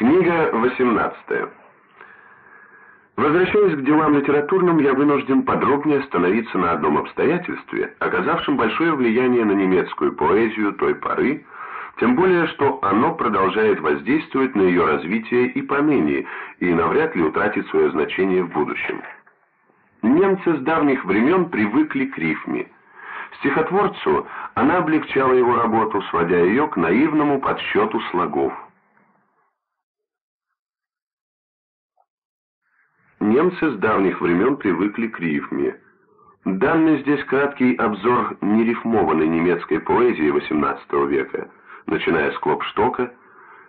Книга 18. Возвращаясь к делам литературным, я вынужден подробнее остановиться на одном обстоятельстве, оказавшем большое влияние на немецкую поэзию той поры, тем более, что оно продолжает воздействовать на ее развитие и поныне, и навряд ли утратит свое значение в будущем. Немцы с давних времен привыкли к рифме. Стихотворцу она облегчала его работу, сводя ее к наивному подсчету слогов. Немцы с давних времен привыкли к рифме. Данный здесь краткий обзор нерифмованной немецкой поэзии XVIII века, начиная с Клопштока,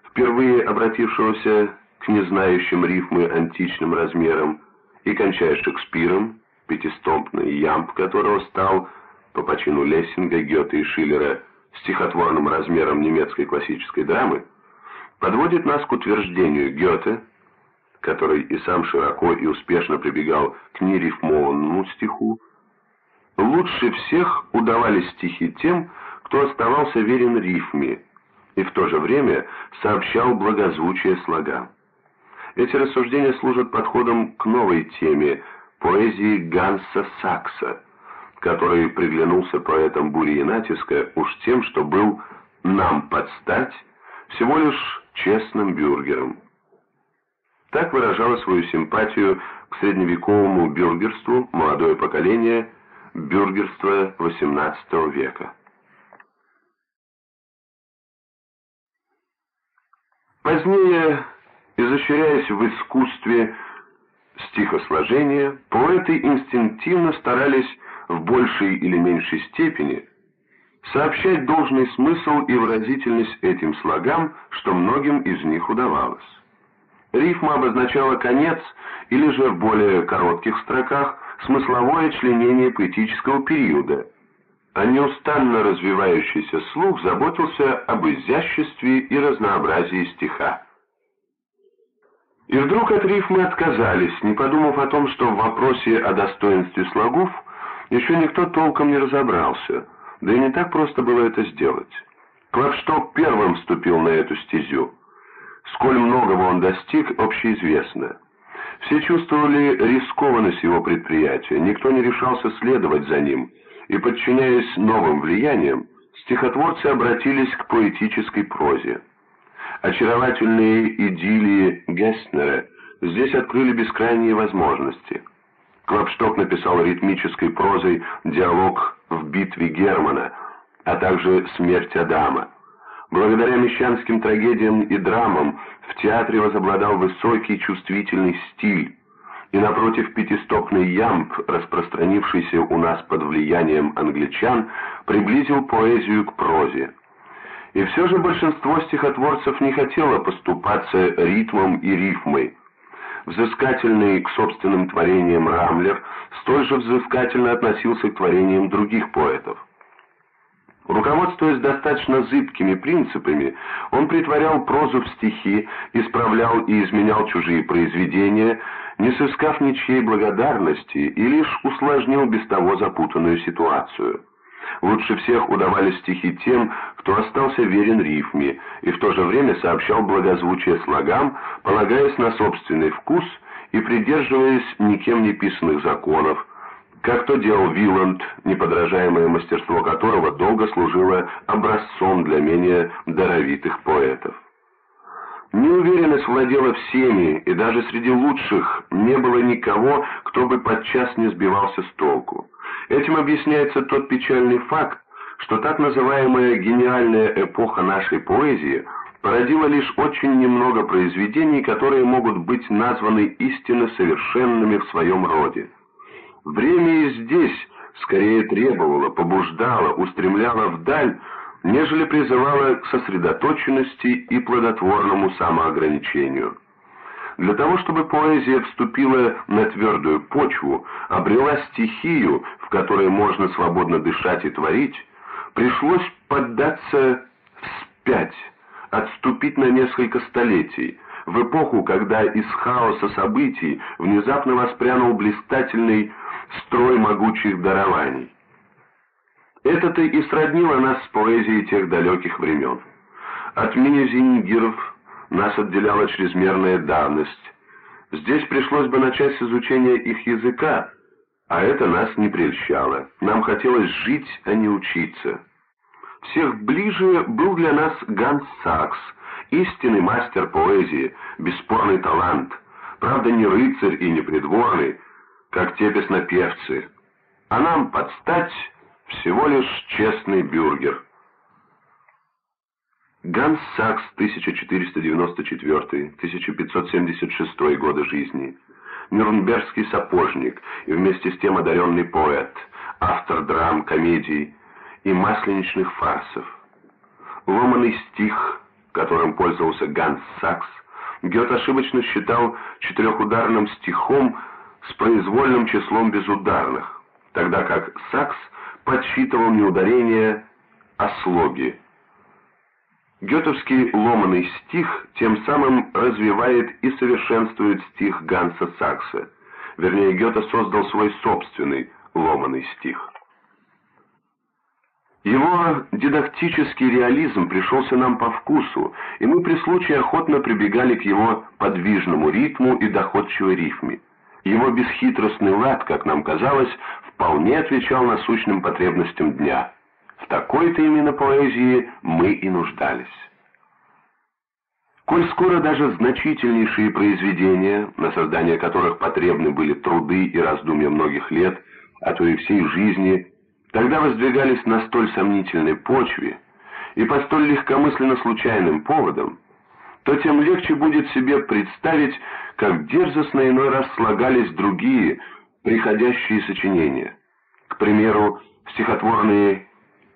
впервые обратившегося к незнающим рифмы античным размерам, и кончая Шекспиром, пятистомпный ямб которого стал, по почину Лессинга, Гёте и Шиллера, стихотворным размером немецкой классической драмы, подводит нас к утверждению Гёте, который и сам широко и успешно прибегал к нерифмованному стиху, лучше всех удавались стихи тем, кто оставался верен рифме и в то же время сообщал благозвучие слогам. Эти рассуждения служат подходом к новой теме поэзии Ганса Сакса, который приглянулся поэтам бури и натиска уж тем, что был нам подстать всего лишь честным бюргером. Так выражало свою симпатию к средневековому бюргерству молодое поколение бюргерства XVIII века. Позднее, изощряясь в искусстве стихосложения, поэты инстинктивно старались в большей или меньшей степени сообщать должный смысл и выразительность этим слогам, что многим из них удавалось. Рифма обозначала конец или же в более коротких строках смысловое членение поэтического периода, а неустанно развивающийся слух заботился об изяществе и разнообразии стиха. И вдруг от рифмы отказались, не подумав о том, что в вопросе о достоинстве слогов еще никто толком не разобрался, да и не так просто было это сделать. Клавшток первым вступил на эту стезю. Сколь многого он достиг, общеизвестно. Все чувствовали рискованность его предприятия, никто не решался следовать за ним, и, подчиняясь новым влияниям, стихотворцы обратились к поэтической прозе. Очаровательные идиллии Гестнера здесь открыли бескрайние возможности. Клопшток написал ритмической прозой диалог в битве Германа, а также «Смерть Адама». Благодаря мещанским трагедиям и драмам в театре возобладал высокий чувствительный стиль, и напротив пятистопный ямб, распространившийся у нас под влиянием англичан, приблизил поэзию к прозе. И все же большинство стихотворцев не хотело поступаться ритмом и рифмой. Взыскательный к собственным творениям Рамлер столь же взыскательно относился к творениям других поэтов. Руководствуясь достаточно зыбкими принципами, он притворял прозу в стихи, исправлял и изменял чужие произведения, не сыскав ничьей благодарности и лишь усложнил без того запутанную ситуацию. Лучше всех удавались стихи тем, кто остался верен рифме и в то же время сообщал благозвучие слогам, полагаясь на собственный вкус и придерживаясь никем не писанных законов, как то делал Виланд, неподражаемое мастерство которого долго служило образцом для менее даровитых поэтов. Неуверенность владела всеми, и даже среди лучших не было никого, кто бы подчас не сбивался с толку. Этим объясняется тот печальный факт, что так называемая гениальная эпоха нашей поэзии породила лишь очень немного произведений, которые могут быть названы истинно совершенными в своем роде. Время и здесь скорее требовало, побуждало, устремляло вдаль, нежели призывало к сосредоточенности и плодотворному самоограничению. Для того, чтобы поэзия вступила на твердую почву, обрела стихию, в которой можно свободно дышать и творить, пришлось поддаться вспять, отступить на несколько столетий, в эпоху, когда из хаоса событий внезапно воспрянул блистательный строй могучих дарований. Это-то и сроднило нас с поэзией тех далеких времен. От Минезингеров нас отделяла чрезмерная давность. Здесь пришлось бы начать с изучения их языка, а это нас не прельщало. Нам хотелось жить, а не учиться. Всех ближе был для нас Ганс Сакс, истинный мастер поэзии, бесспорный талант. Правда, не рыцарь и не придворный, как те песнопевцы. А нам подстать всего лишь честный бюргер. Ганс Сакс, 1494-1576 годы жизни. Нюрнбергский сапожник и вместе с тем одаренный поэт, автор драм, комедий и масленичных фарсов. Ломанный стих, которым пользовался Ганс Сакс, Гёте ошибочно считал четырехударным стихом с произвольным числом безударных, тогда как Сакс подсчитывал не ударение, а слоги. Гетовский ломаный стих тем самым развивает и совершенствует стих Ганса Сакса. Вернее, Гёте создал свой собственный ломаный стих. Его дидактический реализм пришелся нам по вкусу, и мы при случае охотно прибегали к его подвижному ритму и доходчивой рифме. Его бесхитростный лад, как нам казалось, вполне отвечал насущным потребностям дня. В такой-то именно поэзии мы и нуждались. Коль скоро даже значительнейшие произведения, на создание которых потребны были труды и раздумья многих лет, а то и всей жизни, тогда воздвигались на столь сомнительной почве и по столь легкомысленно случайным поводам, то тем легче будет себе представить, как дерзостно иной раз слагались другие, приходящие сочинения. К примеру, стихотворные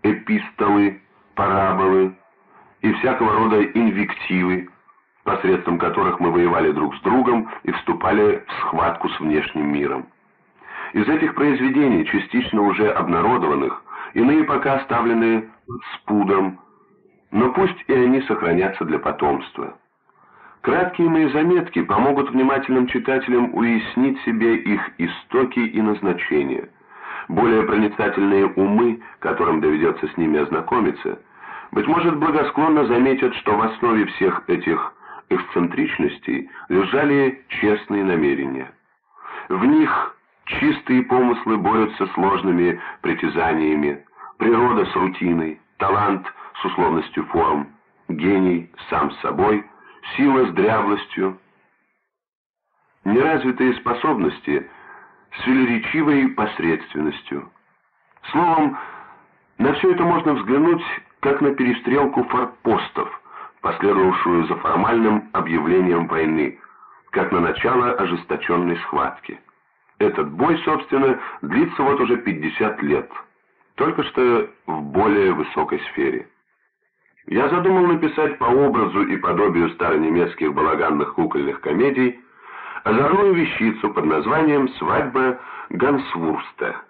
эпистолы, параболы и всякого рода инвективы, посредством которых мы воевали друг с другом и вступали в схватку с внешним миром. Из этих произведений, частично уже обнародованных, иные пока оставлены пудом, но пусть и они сохранятся для потомства. Краткие мои заметки помогут внимательным читателям уяснить себе их истоки и назначения. Более проницательные умы, которым доведется с ними ознакомиться, быть может, благосклонно заметят, что в основе всех этих эксцентричностей лежали честные намерения. В них Чистые помыслы борются с сложными притязаниями, природа с рутиной, талант с условностью форм, гений сам с собой, сила с дряблостью, неразвитые способности с велеречивой посредственностью. Словом, на все это можно взглянуть как на перестрелку форпостов, последовавшую за формальным объявлением войны, как на начало ожесточенной схватки. Этот бой, собственно, длится вот уже 50 лет, только что в более высокой сфере. Я задумал написать по образу и подобию старонемецких балаганных кукольных комедий озорную вещицу под названием «Свадьба Гансвурста».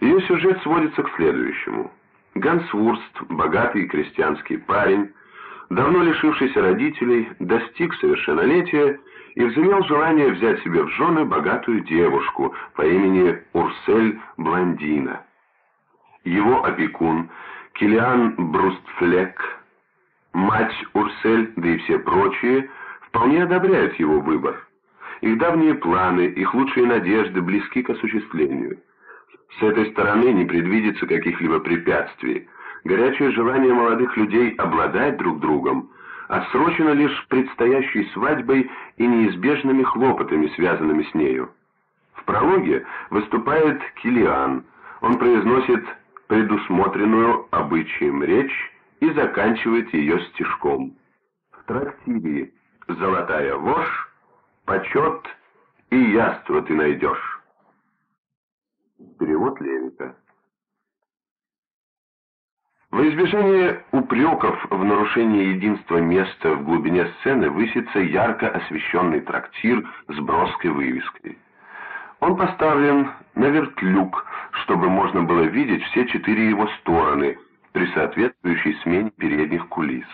Ее сюжет сводится к следующему. Гансвурст, богатый крестьянский парень, давно лишившийся родителей, достиг совершеннолетия и взымел желание взять себе в жены богатую девушку по имени Урсель Блондина. Его опекун Килиан Брустфлек, мать Урсель, да и все прочие, вполне одобряют его выбор. Их давние планы, их лучшие надежды близки к осуществлению. С этой стороны не предвидится каких-либо препятствий. Горячее желание молодых людей обладать друг другом отсрочено лишь предстоящей свадьбой и неизбежными хлопотами, связанными с нею. В прологе выступает Килиан. Он произносит предусмотренную обычаем речь и заканчивает ее стишком. В трактире «Золотая вошь, почет и яство ты найдешь». Перевод Левика. В избежание упреков в нарушении единства места в глубине сцены высится ярко освещенный трактир с броской вывеской. Он поставлен на вертлюг, чтобы можно было видеть все четыре его стороны при соответствующей смене передних кулис.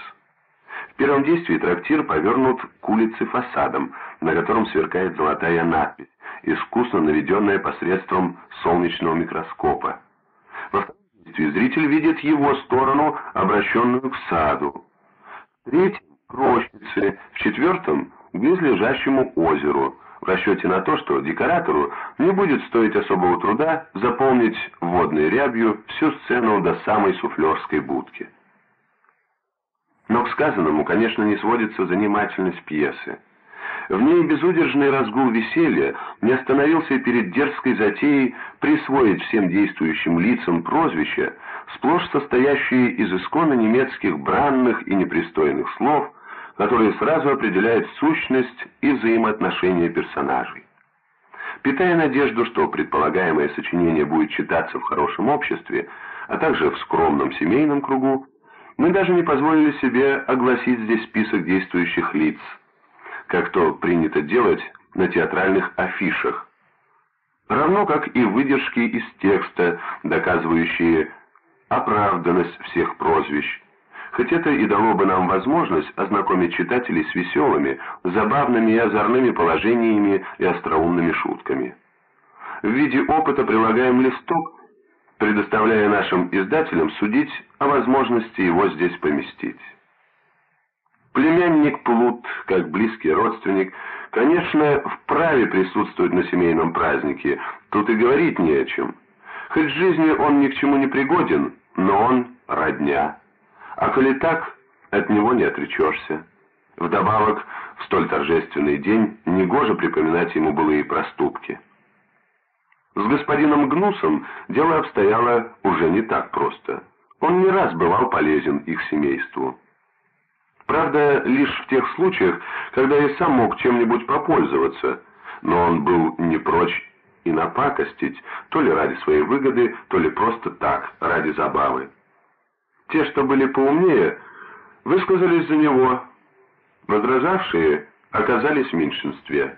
В первом действии трактир повернут к улице фасадом, на котором сверкает золотая надпись, искусно наведенная посредством солнечного микроскопа. Во втором действии зритель видит его сторону, обращенную к саду. В третьем рощице, в четвертом — к близлежащему озеру, в расчете на то, что декоратору не будет стоить особого труда заполнить водной рябью всю сцену до самой суфлерской будки. Но к сказанному, конечно, не сводится занимательность пьесы. В ней безудержный разгул веселья не остановился перед дерзкой затеей присвоить всем действующим лицам прозвища, сплошь состоящие из исконно немецких бранных и непристойных слов, которые сразу определяют сущность и взаимоотношения персонажей. Питая надежду, что предполагаемое сочинение будет читаться в хорошем обществе, а также в скромном семейном кругу, мы даже не позволили себе огласить здесь список действующих лиц, как то принято делать на театральных афишах, равно как и выдержки из текста, доказывающие оправданность всех прозвищ, хоть это и дало бы нам возможность ознакомить читателей с веселыми, забавными и озорными положениями и остроумными шутками. В виде опыта прилагаем листок, предоставляя нашим издателям судить о возможности его здесь поместить. Племянник Плут, как близкий родственник, конечно, вправе присутствовать на семейном празднике, тут и говорить не о чем. Хоть в жизни он ни к чему не пригоден, но он родня. А коли так, от него не отречешься. Вдобавок, в столь торжественный день негоже припоминать ему былые проступки. С господином Гнусом дело обстояло уже не так просто. Он не раз бывал полезен их семейству. Правда, лишь в тех случаях, когда я сам мог чем-нибудь попользоваться, но он был не прочь и напакостить, то ли ради своей выгоды, то ли просто так, ради забавы. Те, что были поумнее, высказались за него, возражавшие оказались в меньшинстве.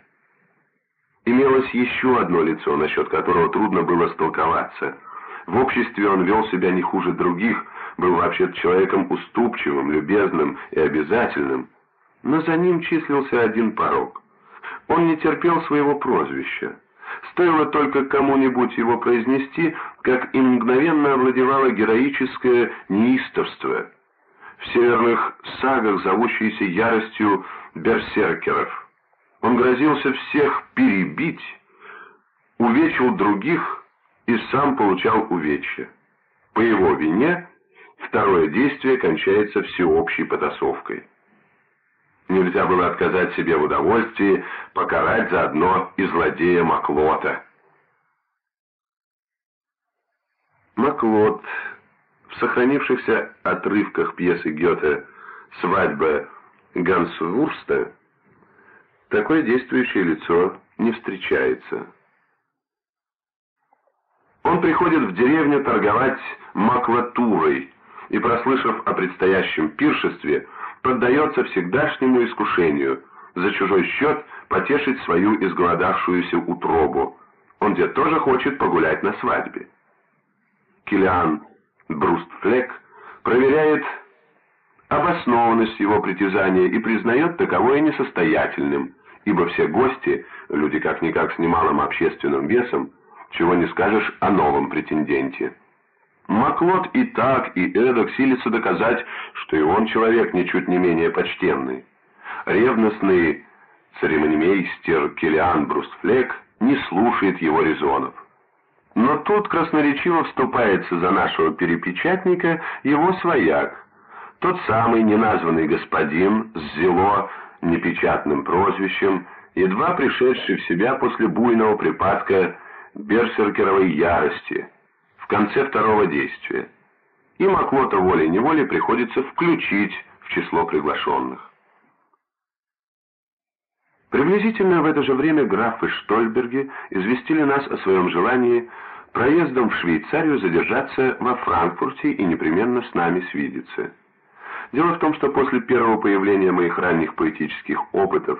Имелось еще одно лицо, насчет которого трудно было столковаться. В обществе он вел себя не хуже других, был вообще человеком уступчивым, любезным и обязательным, но за ним числился один порог. Он не терпел своего прозвища. Стоило только кому-нибудь его произнести, как им мгновенно овладевало героическое неистовство, в северных сагах зовущееся яростью берсеркеров. Он грозился всех перебить, увечил других и сам получал увечья. По его вине второе действие кончается всеобщей потасовкой. Нельзя было отказать себе в удовольствии покарать заодно и злодея Маклота. Маклот в сохранившихся отрывках пьесы Гёте «Свадьба Гансвурста» такое действующее лицо не встречается. Он приходит в деревню торговать маклатурой и, прослышав о предстоящем пиршестве, поддается всегдашнему искушению за чужой счет потешить свою изголодавшуюся утробу. Он где тоже хочет погулять на свадьбе. Килиан Брустфлек проверяет обоснованность его притязания и признает таковое несостоятельным, ибо все гости, люди как-никак с немалым общественным весом, чего не скажешь о новом претенденте. Маклот и так, и эдак силится доказать, что и он человек ничуть не менее почтенный. Ревностный церемонимейстер Килиан Брустфлек не слушает его резонов. Но тут красноречиво вступается за нашего перепечатника его свояк, тот самый неназванный господин с зело непечатным прозвищем, едва пришедший в себя после буйного припадка берсеркеровой ярости в конце второго действия. И Маклота волей-неволей приходится включить в число приглашенных. Приблизительно в это же время графы Штольберги известили нас о своем желании проездом в Швейцарию задержаться во Франкфурте и непременно с нами свидеться. Дело в том, что после первого появления моих ранних поэтических опытов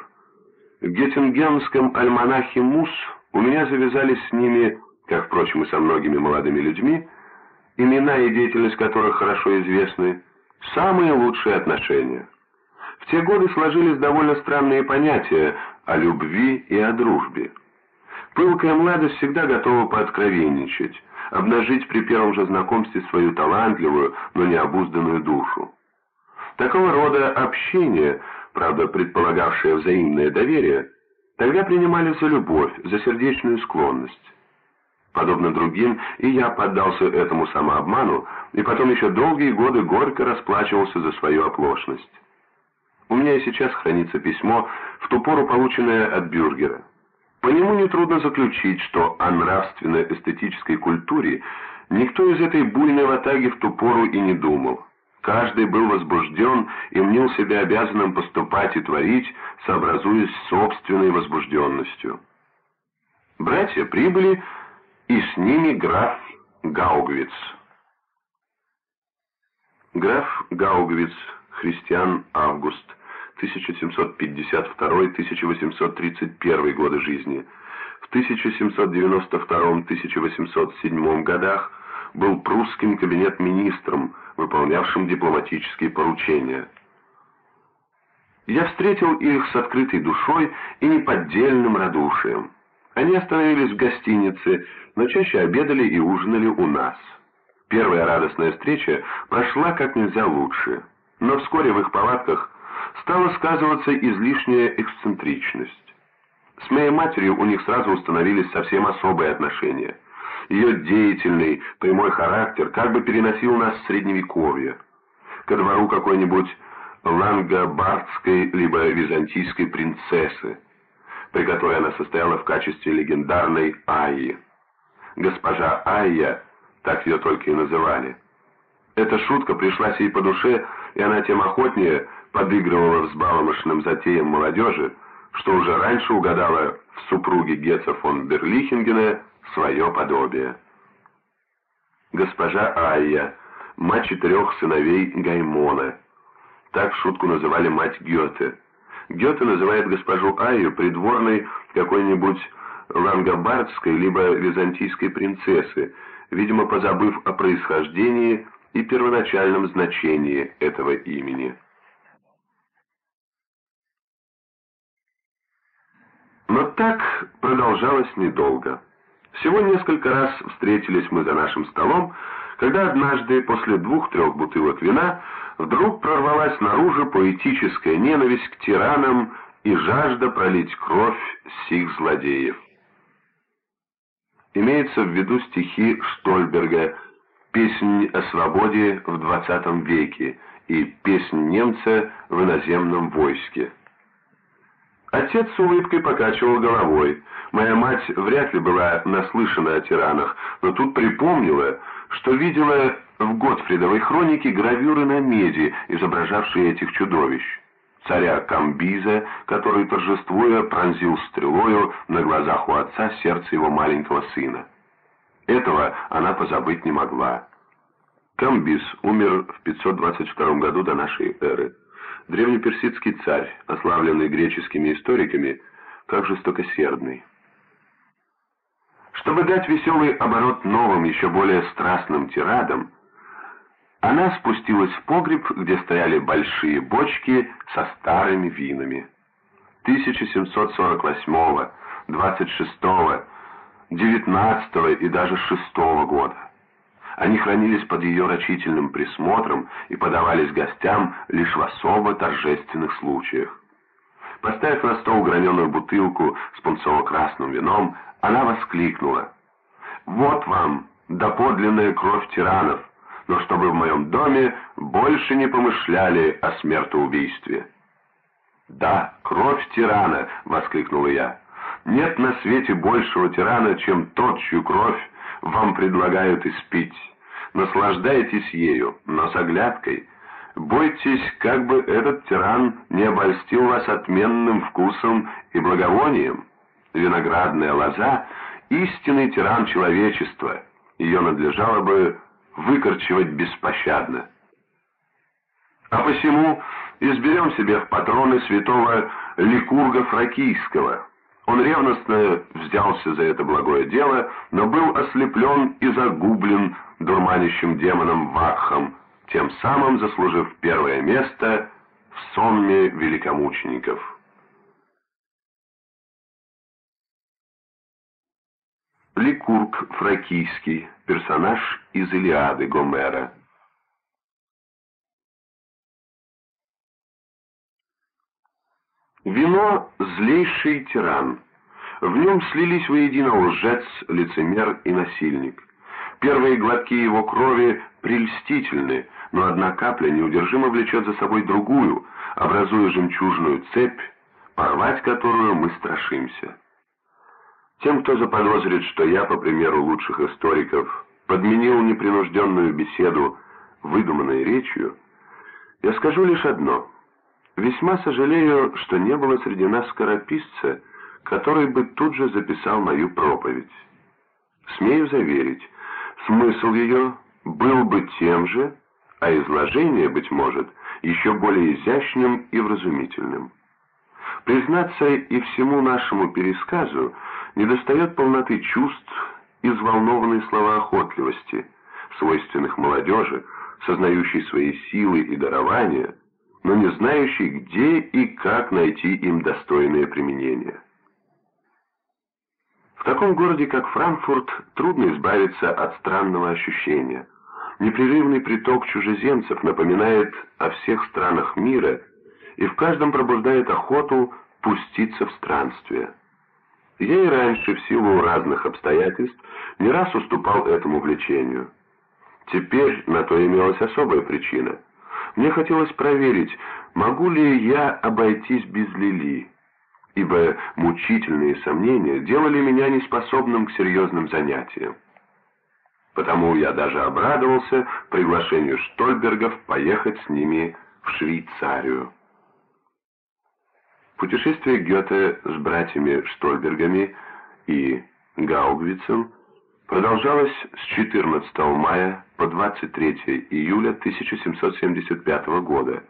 в Геттингенском альманахе «Мус» у меня завязались с ними, как, впрочем, и со многими молодыми людьми, имена и деятельность которых хорошо известны, самые лучшие отношения. В те годы сложились довольно странные понятия о любви и о дружбе. Пылкая младость всегда готова пооткровенничать, обнажить при первом же знакомстве свою талантливую, но необузданную душу. Такого рода общение, правда предполагавшее взаимное доверие, тогда принимали за любовь, за сердечную склонность. Подобно другим, и я поддался этому самообману, и потом еще долгие годы горько расплачивался за свою оплошность. У меня и сейчас хранится письмо, в ту пору полученное от Бюргера. По нему нетрудно заключить, что о нравственно-эстетической культуре никто из этой буйной ватаги в ту пору и не думал. Каждый был возбужден и мнил себя обязанным поступать и творить, сообразуясь с собственной возбужденностью. Братья прибыли, и с ними граф Гаугвиц. Граф Гаугвиц, христиан Август, 1752-1831 годы жизни. В 1792-1807 годах был прусским кабинет-министром, выполнявшим дипломатические поручения. Я встретил их с открытой душой и неподдельным радушием. Они остановились в гостинице, но чаще обедали и ужинали у нас. Первая радостная встреча прошла как нельзя лучше, но вскоре в их палатках стала сказываться излишняя эксцентричность. С моей матерью у них сразу установились совсем особые отношения. Ее деятельный, прямой характер как бы переносил нас в средневековье. Ко двору какой-нибудь лангобардской либо византийской принцессы, при которой она состояла в качестве легендарной Айи. Госпожа Айя, так ее только и называли. Эта шутка пришлась ей по душе, и она тем охотнее подыгрывала взбаломошным затеям молодежи, что уже раньше угадала в супруге Гетца фон Берлихингена свое подобие. Госпожа Айя, мать четырех сыновей Гаймона. Так шутку называли мать Гёте. Гёте называет госпожу Айю придворной какой-нибудь лангобардской либо византийской принцессы, видимо, позабыв о происхождении и первоначальном значении этого имени. Но так продолжалось недолго. Всего несколько раз встретились мы за нашим столом, когда однажды после двух-трех бутылок вина вдруг прорвалась наружу поэтическая ненависть к тиранам и жажда пролить кровь сих злодеев. Имеется в виду стихи Штольберга «Песнь о свободе в XX веке» и «Песнь немца в иноземном войске». Отец с улыбкой покачивал головой. Моя мать вряд ли была наслышана о тиранах, но тут припомнила, что видела в Готфридовой хронике гравюры на меди, изображавшие этих чудовищ. Царя Камбиза, который, торжествуя, пронзил стрелою на глазах у отца сердце его маленького сына. Этого она позабыть не могла. Камбиз умер в 522 году до нашей эры древнеперсидский царь, ославленный греческими историками, как жестокосердный. Чтобы дать веселый оборот новым, еще более страстным тирадам, она спустилась в погреб, где стояли большие бочки со старыми винами. 1748, 26, 19 и даже 6 года. Они хранились под ее рачительным присмотром и подавались гостям лишь в особо торжественных случаях. Поставив на стол граненую бутылку с пунцово-красным вином, она воскликнула. «Вот вам доподлинная кровь тиранов, но чтобы в моем доме больше не помышляли о смертоубийстве». «Да, кровь тирана!» — воскликнула я. «Нет на свете большего тирана, чем тот, чью кровь вам предлагают испить. Наслаждайтесь ею, но с оглядкой. Бойтесь, как бы этот тиран не обольстил вас отменным вкусом и благовонием. Виноградная лоза — истинный тиран человечества. Ее надлежало бы выкорчевать беспощадно. А посему изберем себе в патроны святого Ликурга Фракийского — он ревностно взялся за это благое дело, но был ослеплен и загублен дурманящим демоном Вакхом, тем самым заслужив первое место в сонме великомучеников. Ликург Фракийский, персонаж из Илиады Гомера. Вино – злейший тиран. В нем слились воедино лжец, лицемер и насильник. Первые глотки его крови прельстительны, но одна капля неудержимо влечет за собой другую, образуя жемчужную цепь, порвать которую мы страшимся. Тем, кто заподозрит, что я, по примеру лучших историков, подменил непринужденную беседу выдуманной речью, я скажу лишь одно. Весьма сожалею, что не было среди нас скорописца, который бы тут же записал мою проповедь. Смею заверить, смысл ее был бы тем же, а изложение, быть может, еще более изящным и вразумительным. Признаться, и всему нашему пересказу недостает полноты чувств и взволнованной словоохотливости, свойственных молодежи, сознающей свои силы и дарования, но не знающей, где и как найти им достойное применение. В таком городе, как Франкфурт, трудно избавиться от странного ощущения. Непрерывный приток чужеземцев напоминает о всех странах мира и в каждом пробуждает охоту пуститься в странствие. Я и раньше, в силу разных обстоятельств, не раз уступал этому влечению. Теперь на то имелась особая причина. Мне хотелось проверить, могу ли я обойтись без Лили, ибо мучительные сомнения делали меня неспособным к серьезным занятиям. Потому я даже обрадовался приглашению Штольбергов поехать с ними в Швейцарию. Путешествие Гёте с братьями Штольбергами и Гаугвицем продолжалось с 14 мая по 23 июля 1775 года.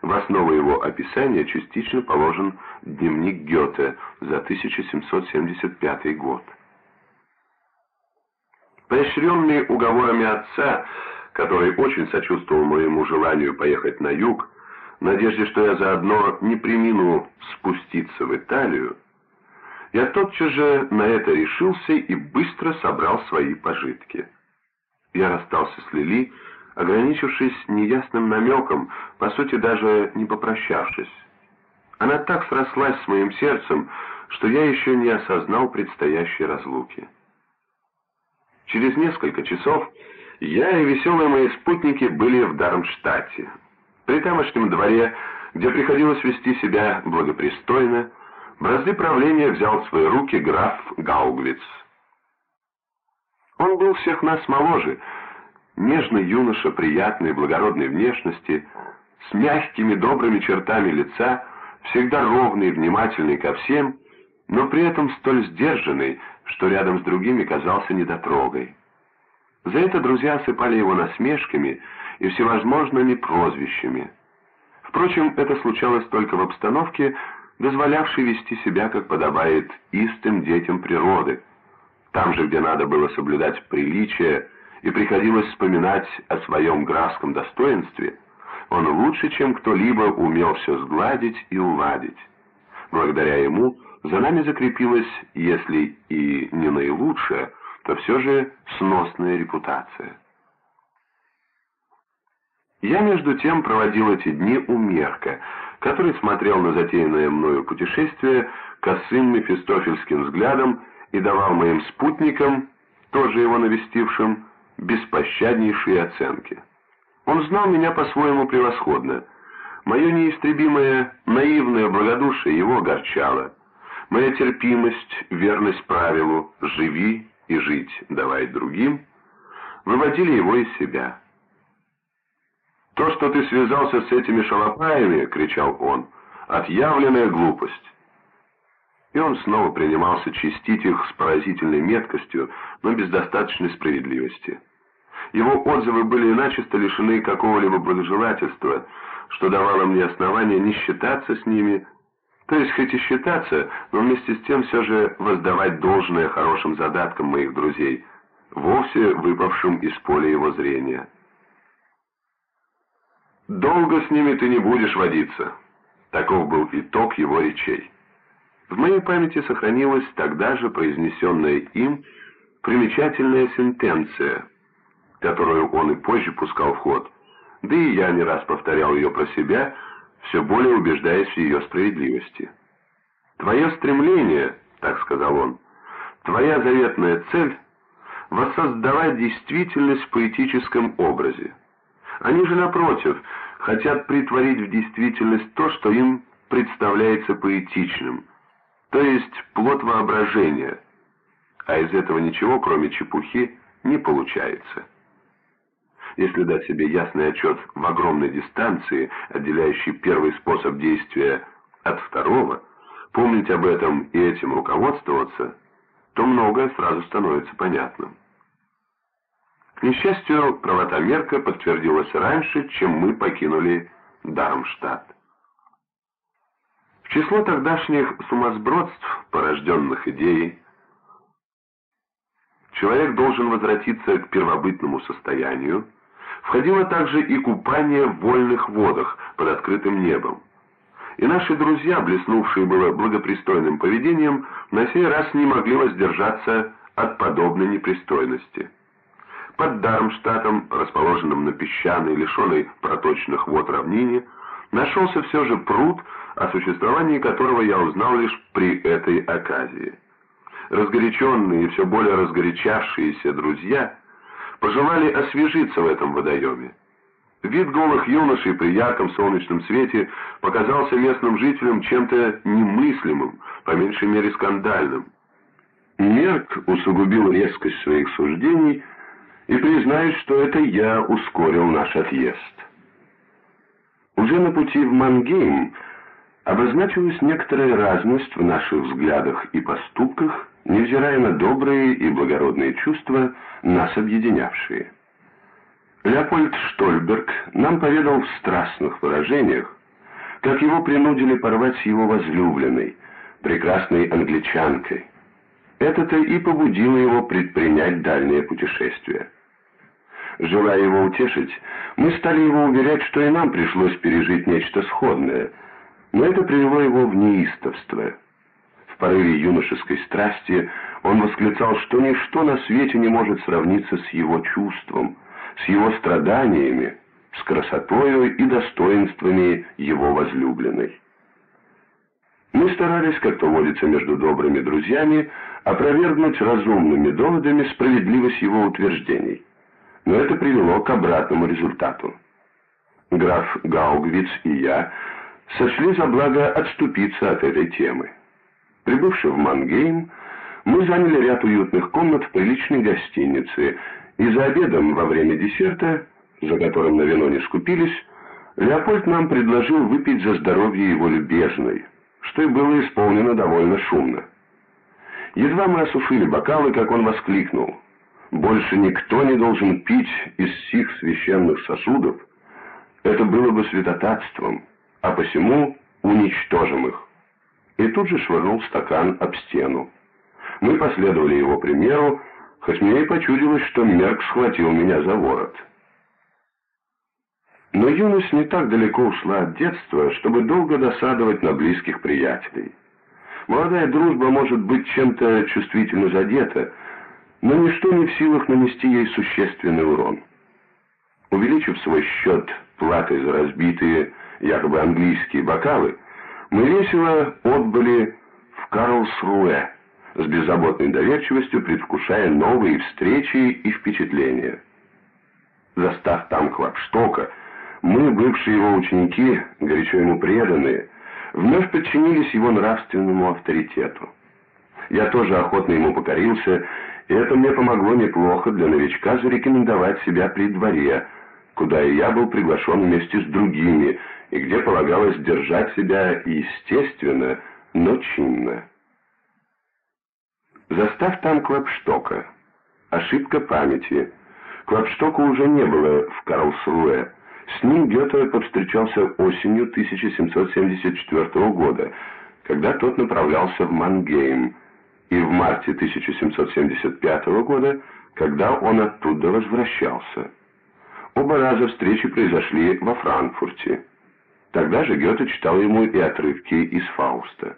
В основу его описания частично положен дневник Гёте за 1775 год. Поощренный уговорами отца, который очень сочувствовал моему желанию поехать на юг, в надежде, что я заодно не примину спуститься в Италию, я тотчас же на это решился и быстро собрал свои пожитки. Я расстался с Лили, ограничившись неясным намеком, по сути даже не попрощавшись. Она так срослась с моим сердцем, что я еще не осознал предстоящей разлуки. Через несколько часов я и веселые мои спутники были в Дармштадте. При тамошнем дворе, где приходилось вести себя благопристойно, бразды правления взял в свои руки граф Гаугвиц. Он был всех нас моложе, нежный юноша приятной благородной внешности, с мягкими добрыми чертами лица, всегда ровный и внимательный ко всем, но при этом столь сдержанный, что рядом с другими казался недотрогой. За это друзья осыпали его насмешками и всевозможными прозвищами. Впрочем, это случалось только в обстановке, дозволявшей вести себя, как подобает истым детям природы. Там же, где надо было соблюдать приличие и приходилось вспоминать о своем графском достоинстве, он лучше, чем кто-либо умел все сгладить и уладить. Благодаря ему за нами закрепилась, если и не наилучшая, то все же сносная репутация. Я, между тем, проводил эти дни у Мерка, который смотрел на затеянное мною путешествие косым мефистофельским взглядом и давал моим спутникам, тоже его навестившим, беспощаднейшие оценки. Он знал меня по-своему превосходно. Мое неистребимое наивное благодушие его огорчало. Моя терпимость, верность правилу «живи и жить давай другим» выводили его из себя. «То, что ты связался с этими шалопаями, — кричал он, — отъявленная глупость». И он снова принимался чистить их с поразительной меткостью, но без достаточной справедливости. Его отзывы были начисто лишены какого-либо благожелательства, что давало мне основание не считаться с ними, то есть хоть и считаться, но вместе с тем все же воздавать должное хорошим задаткам моих друзей, вовсе выпавшим из поля его зрения. «Долго с ними ты не будешь водиться», — таков был итог его речей. В моей памяти сохранилась тогда же произнесенная им примечательная сентенция, которую он и позже пускал в ход, да и я не раз повторял ее про себя, все более убеждаясь в ее справедливости. «Твое стремление, — так сказал он, — твоя заветная цель — воссоздавать действительность в поэтическом образе. Они же, напротив, хотят притворить в действительность то, что им представляется поэтичным, то есть плод воображения, а из этого ничего, кроме чепухи, не получается. Если дать себе ясный отчет в огромной дистанции, отделяющей первый способ действия от второго, помнить об этом и этим руководствоваться, то многое сразу становится понятным. К несчастью, правота Мерка подтвердилась раньше, чем мы покинули Дармштадт. В число тогдашних сумасбродств, порожденных идеей, человек должен возвратиться к первобытному состоянию, входило также и купание в вольных водах под открытым небом. И наши друзья, блеснувшие было благопристойным поведением, на сей раз не могли воздержаться от подобной непристойности. Под Дармштадтом, расположенным на песчаной, лишенной проточных вод равнине, нашелся все же пруд, о существовании которого я узнал лишь при этой оказии. Разгоряченные и все более разгорячавшиеся друзья пожелали освежиться в этом водоеме. Вид голых юношей при ярком солнечном свете показался местным жителям чем-то немыслимым, по меньшей мере скандальным. Мерк усугубил резкость своих суждений и признает, что это я ускорил наш отъезд. Уже на пути в Мангейм обозначилась некоторая разность в наших взглядах и поступках, невзирая на добрые и благородные чувства, нас объединявшие. Леопольд Штольберг нам поведал в страстных выражениях, как его принудили порвать с его возлюбленной, прекрасной англичанкой. Это-то и побудило его предпринять дальнее путешествие. Желая его утешить, мы стали его уверять, что и нам пришлось пережить нечто сходное, но это привело его в неистовство. В порыве юношеской страсти он восклицал, что ничто на свете не может сравниться с его чувством, с его страданиями, с красотою и достоинствами его возлюбленной. Мы старались, как то водится между добрыми друзьями, опровергнуть разумными доводами справедливость его утверждений но это привело к обратному результату. Граф Гаугвиц и я сочли за благо отступиться от этой темы. Прибывши в Мангейм, мы заняли ряд уютных комнат в приличной гостинице, и за обедом во время десерта, за которым на вино не скупились, Леопольд нам предложил выпить за здоровье его любезной, что и было исполнено довольно шумно. Едва мы осушили бокалы, как он воскликнул — больше никто не должен пить из сих священных сосудов, это было бы святотатством, а посему уничтожим их. И тут же швырнул стакан об стену. Мы последовали его примеру, хоть мне и почудилось, что Мерк схватил меня за ворот. Но юность не так далеко ушла от детства, чтобы долго досадовать на близких приятелей. Молодая дружба может быть чем-то чувствительно задета, но ничто не в силах нанести ей существенный урон. Увеличив свой счет платой за разбитые, якобы английские бокалы, мы весело отбыли в Карлсруэ, с беззаботной доверчивостью предвкушая новые встречи и впечатления. Застав там Клапштока, мы, бывшие его ученики, горячо ему преданные, вновь подчинились его нравственному авторитету. Я тоже охотно ему покорился и это мне помогло неплохо для новичка зарекомендовать себя при дворе, куда и я был приглашен вместе с другими, и где полагалось держать себя естественно, но чинно. Застав там Клапштока. Ошибка памяти. Клапштока уже не было в Карлсруэ. С ним Гёте повстречался осенью 1774 года, когда тот направлялся в Мангейм, и в марте 1775 года, когда он оттуда возвращался. Оба раза встречи произошли во Франкфурте. Тогда же Гёте читал ему и отрывки из Фауста.